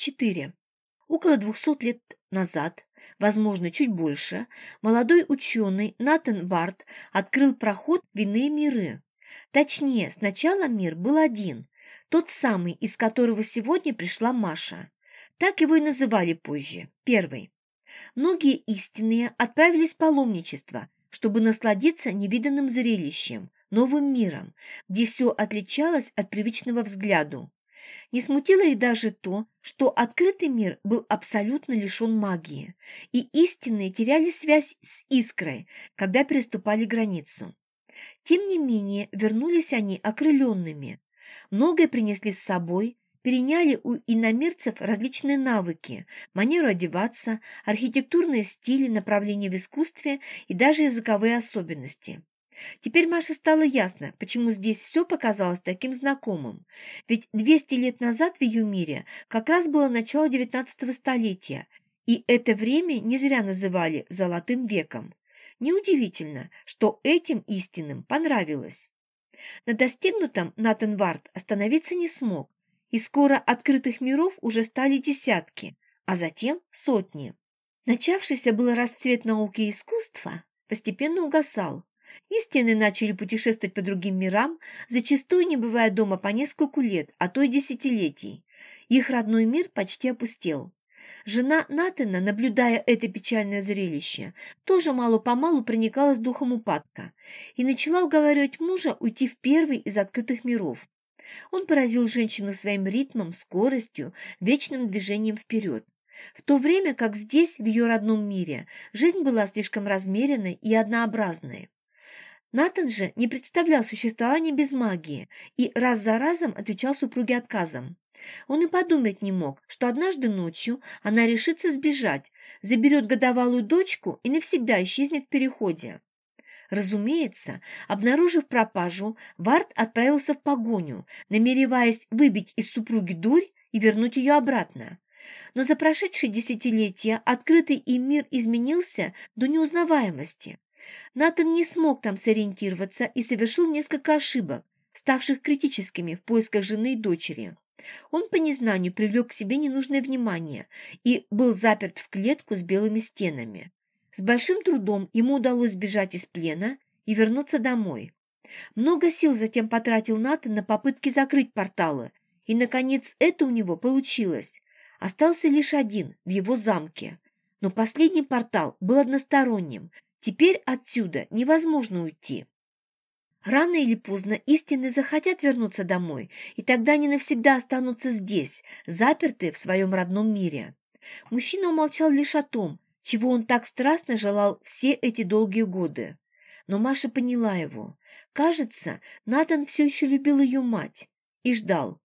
4. Около 200 лет назад, возможно, чуть больше, молодой ученый Натан Барт открыл проход в иные миры. Точнее, сначала мир был один, тот самый, из которого сегодня пришла Маша. Так его и называли позже, первый. Многие истинные отправились в паломничество, чтобы насладиться невиданным зрелищем, новым миром, где все отличалось от привычного взгляду. Не смутило их даже то, что открытый мир был абсолютно лишен магии, и истинные теряли связь с искрой, когда переступали границу. Тем не менее, вернулись они окрыленными. Многое принесли с собой, переняли у иномирцев различные навыки, манеру одеваться, архитектурные стили, направления в искусстве и даже языковые особенности. Теперь Маше стало ясно, почему здесь все показалось таким знакомым. Ведь 200 лет назад в ее мире как раз было начало 19 столетия, и это время не зря называли «золотым веком». Неудивительно, что этим истинным понравилось. На достигнутом Натан Вард остановиться не смог, и скоро открытых миров уже стали десятки, а затем сотни. Начавшийся был расцвет науки и искусства постепенно угасал, Истины начали путешествовать по другим мирам, зачастую не бывая дома по нескольку лет, а то и десятилетий. Их родной мир почти опустел. Жена Натана, наблюдая это печальное зрелище, тоже мало-помалу проникалась духом упадка и начала уговаривать мужа уйти в первый из открытых миров. Он поразил женщину своим ритмом, скоростью, вечным движением вперед. В то время как здесь, в ее родном мире, жизнь была слишком размеренной и однообразной. Натан же не представлял существования без магии и раз за разом отвечал супруге отказом. Он и подумать не мог, что однажды ночью она решится сбежать, заберет годовалую дочку и навсегда исчезнет в переходе. Разумеется, обнаружив пропажу, Варт отправился в погоню, намереваясь выбить из супруги дурь и вернуть ее обратно. Но за прошедшие десятилетия открытый им мир изменился до неузнаваемости. Натан не смог там сориентироваться и совершил несколько ошибок, ставших критическими в поисках жены и дочери. Он по незнанию привлек к себе ненужное внимание и был заперт в клетку с белыми стенами. С большим трудом ему удалось сбежать из плена и вернуться домой. Много сил затем потратил Натан на попытки закрыть порталы, и, наконец, это у него получилось. Остался лишь один, в его замке. Но последний портал был односторонним – Теперь отсюда невозможно уйти. Рано или поздно истины захотят вернуться домой, и тогда они навсегда останутся здесь, заперты в своем родном мире. Мужчина умолчал лишь о том, чего он так страстно желал все эти долгие годы. Но Маша поняла его. Кажется, Натан все еще любил ее мать и ждал.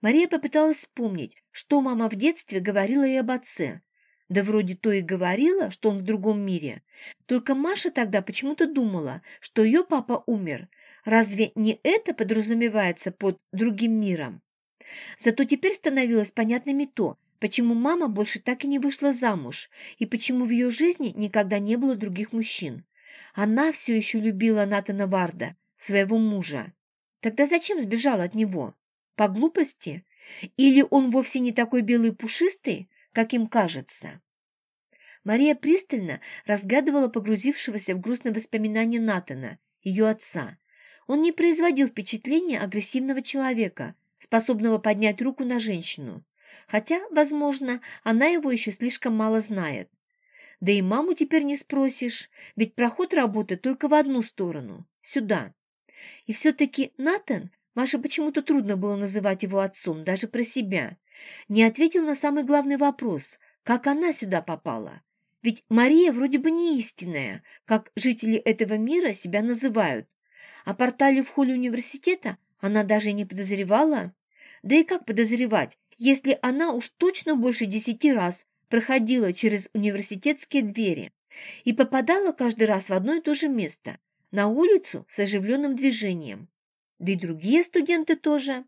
Мария попыталась вспомнить, что мама в детстве говорила ей об отце, да вроде то и говорила, что он в другом мире. Только Маша тогда почему-то думала, что ее папа умер. Разве не это подразумевается под другим миром? Зато теперь становилось понятным и то, почему мама больше так и не вышла замуж, и почему в ее жизни никогда не было других мужчин. Она все еще любила Натана Варда, своего мужа. Тогда зачем сбежала от него? По глупости? Или он вовсе не такой белый пушистый, как им кажется. Мария пристально разглядывала погрузившегося в грустные воспоминания Натана, ее отца. Он не производил впечатления агрессивного человека, способного поднять руку на женщину. Хотя, возможно, она его еще слишком мало знает. Да и маму теперь не спросишь, ведь проход работает только в одну сторону, сюда. И все-таки Натан, Маше почему-то трудно было называть его отцом, даже про себя не ответил на самый главный вопрос, как она сюда попала. Ведь Мария вроде бы не истинная, как жители этого мира себя называют. О портале в холле университета она даже не подозревала. Да и как подозревать, если она уж точно больше десяти раз проходила через университетские двери и попадала каждый раз в одно и то же место, на улицу с оживленным движением. Да и другие студенты тоже.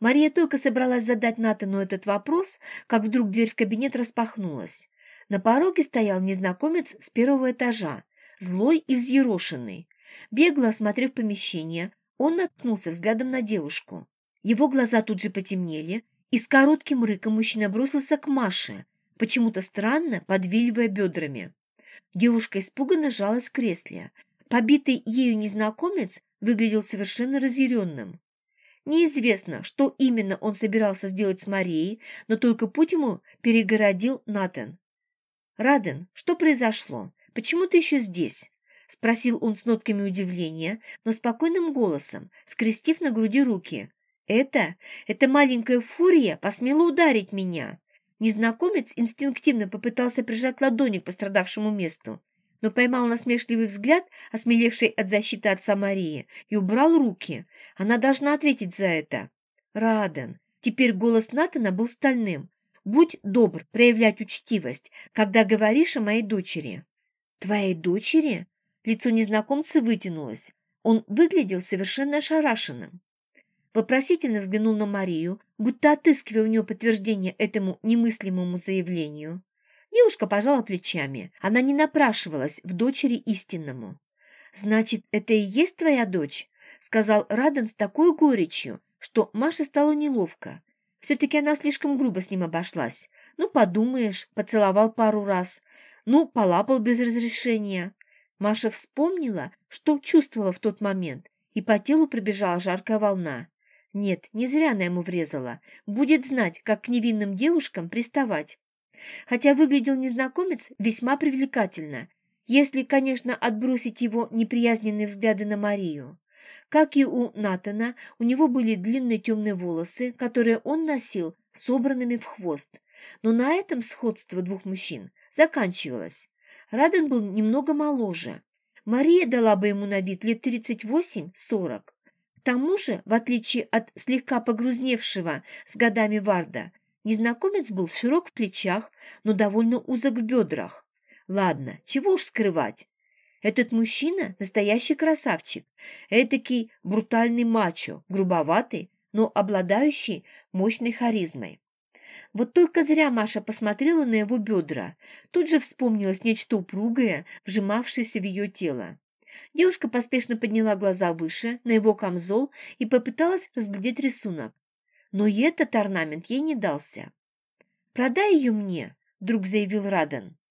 Мария только собралась задать Натану этот вопрос, как вдруг дверь в кабинет распахнулась. На пороге стоял незнакомец с первого этажа, злой и взъерошенный. Бегло осмотрев помещение, он наткнулся взглядом на девушку. Его глаза тут же потемнели, И с коротким рыком мужчина бросился к Маше, почему-то странно подвиливая бедрами. Девушка испуганно жалась в кресле. Побитый ею незнакомец выглядел совершенно разъяренным. Неизвестно, что именно он собирался сделать с Марией, но только путь ему перегородил Натан. «Раден, что произошло? Почему ты еще здесь?» – спросил он с нотками удивления, но спокойным голосом, скрестив на груди руки. «Это? Эта маленькая фурия посмела ударить меня!» Незнакомец инстинктивно попытался прижать ладони к пострадавшему месту, но поймал насмешливый взгляд, осмелевший от защиты отца Марии, и убрал руки. Она должна ответить за это. «Раден». Теперь голос Натана был стальным. «Будь добр проявлять учтивость, когда говоришь о моей дочери». «Твоей дочери?» Лицо незнакомца вытянулось. Он выглядел совершенно ошарашенным. Вопросительно взглянул на Марию, будто отыскивая у нее подтверждение этому немыслимому заявлению. Девушка пожала плечами. Она не напрашивалась в дочери истинному. «Значит, это и есть твоя дочь?» сказал Раден с такой горечью, что Маше стало неловко. Все-таки она слишком грубо с ним обошлась. Ну, подумаешь, поцеловал пару раз. Ну, полапал без разрешения. Маша вспомнила, что чувствовала в тот момент, и по телу пробежала жаркая волна. Нет, не зря она ему врезала. Будет знать, как к невинным девушкам приставать. Хотя выглядел незнакомец весьма привлекательно, если, конечно, отбросить его неприязненные взгляды на Марию. Как и у Натана, у него были длинные темные волосы, которые он носил собранными в хвост. Но на этом сходство двух мужчин заканчивалось. Раден был немного моложе. Мария дала бы ему на вид лет 38-40. К тому же, в отличие от слегка погрузневшего с годами Варда, Незнакомец был широк в плечах, но довольно узок в бедрах. Ладно, чего уж скрывать. Этот мужчина – настоящий красавчик, этакий брутальный мачо, грубоватый, но обладающий мощной харизмой. Вот только зря Маша посмотрела на его бедра. Тут же вспомнилось нечто упругое, вжимавшееся в ее тело. Девушка поспешно подняла глаза выше, на его камзол, и попыталась разглядеть рисунок но и этот орнамент ей не дался. «Продай ее мне», — вдруг заявил Радан.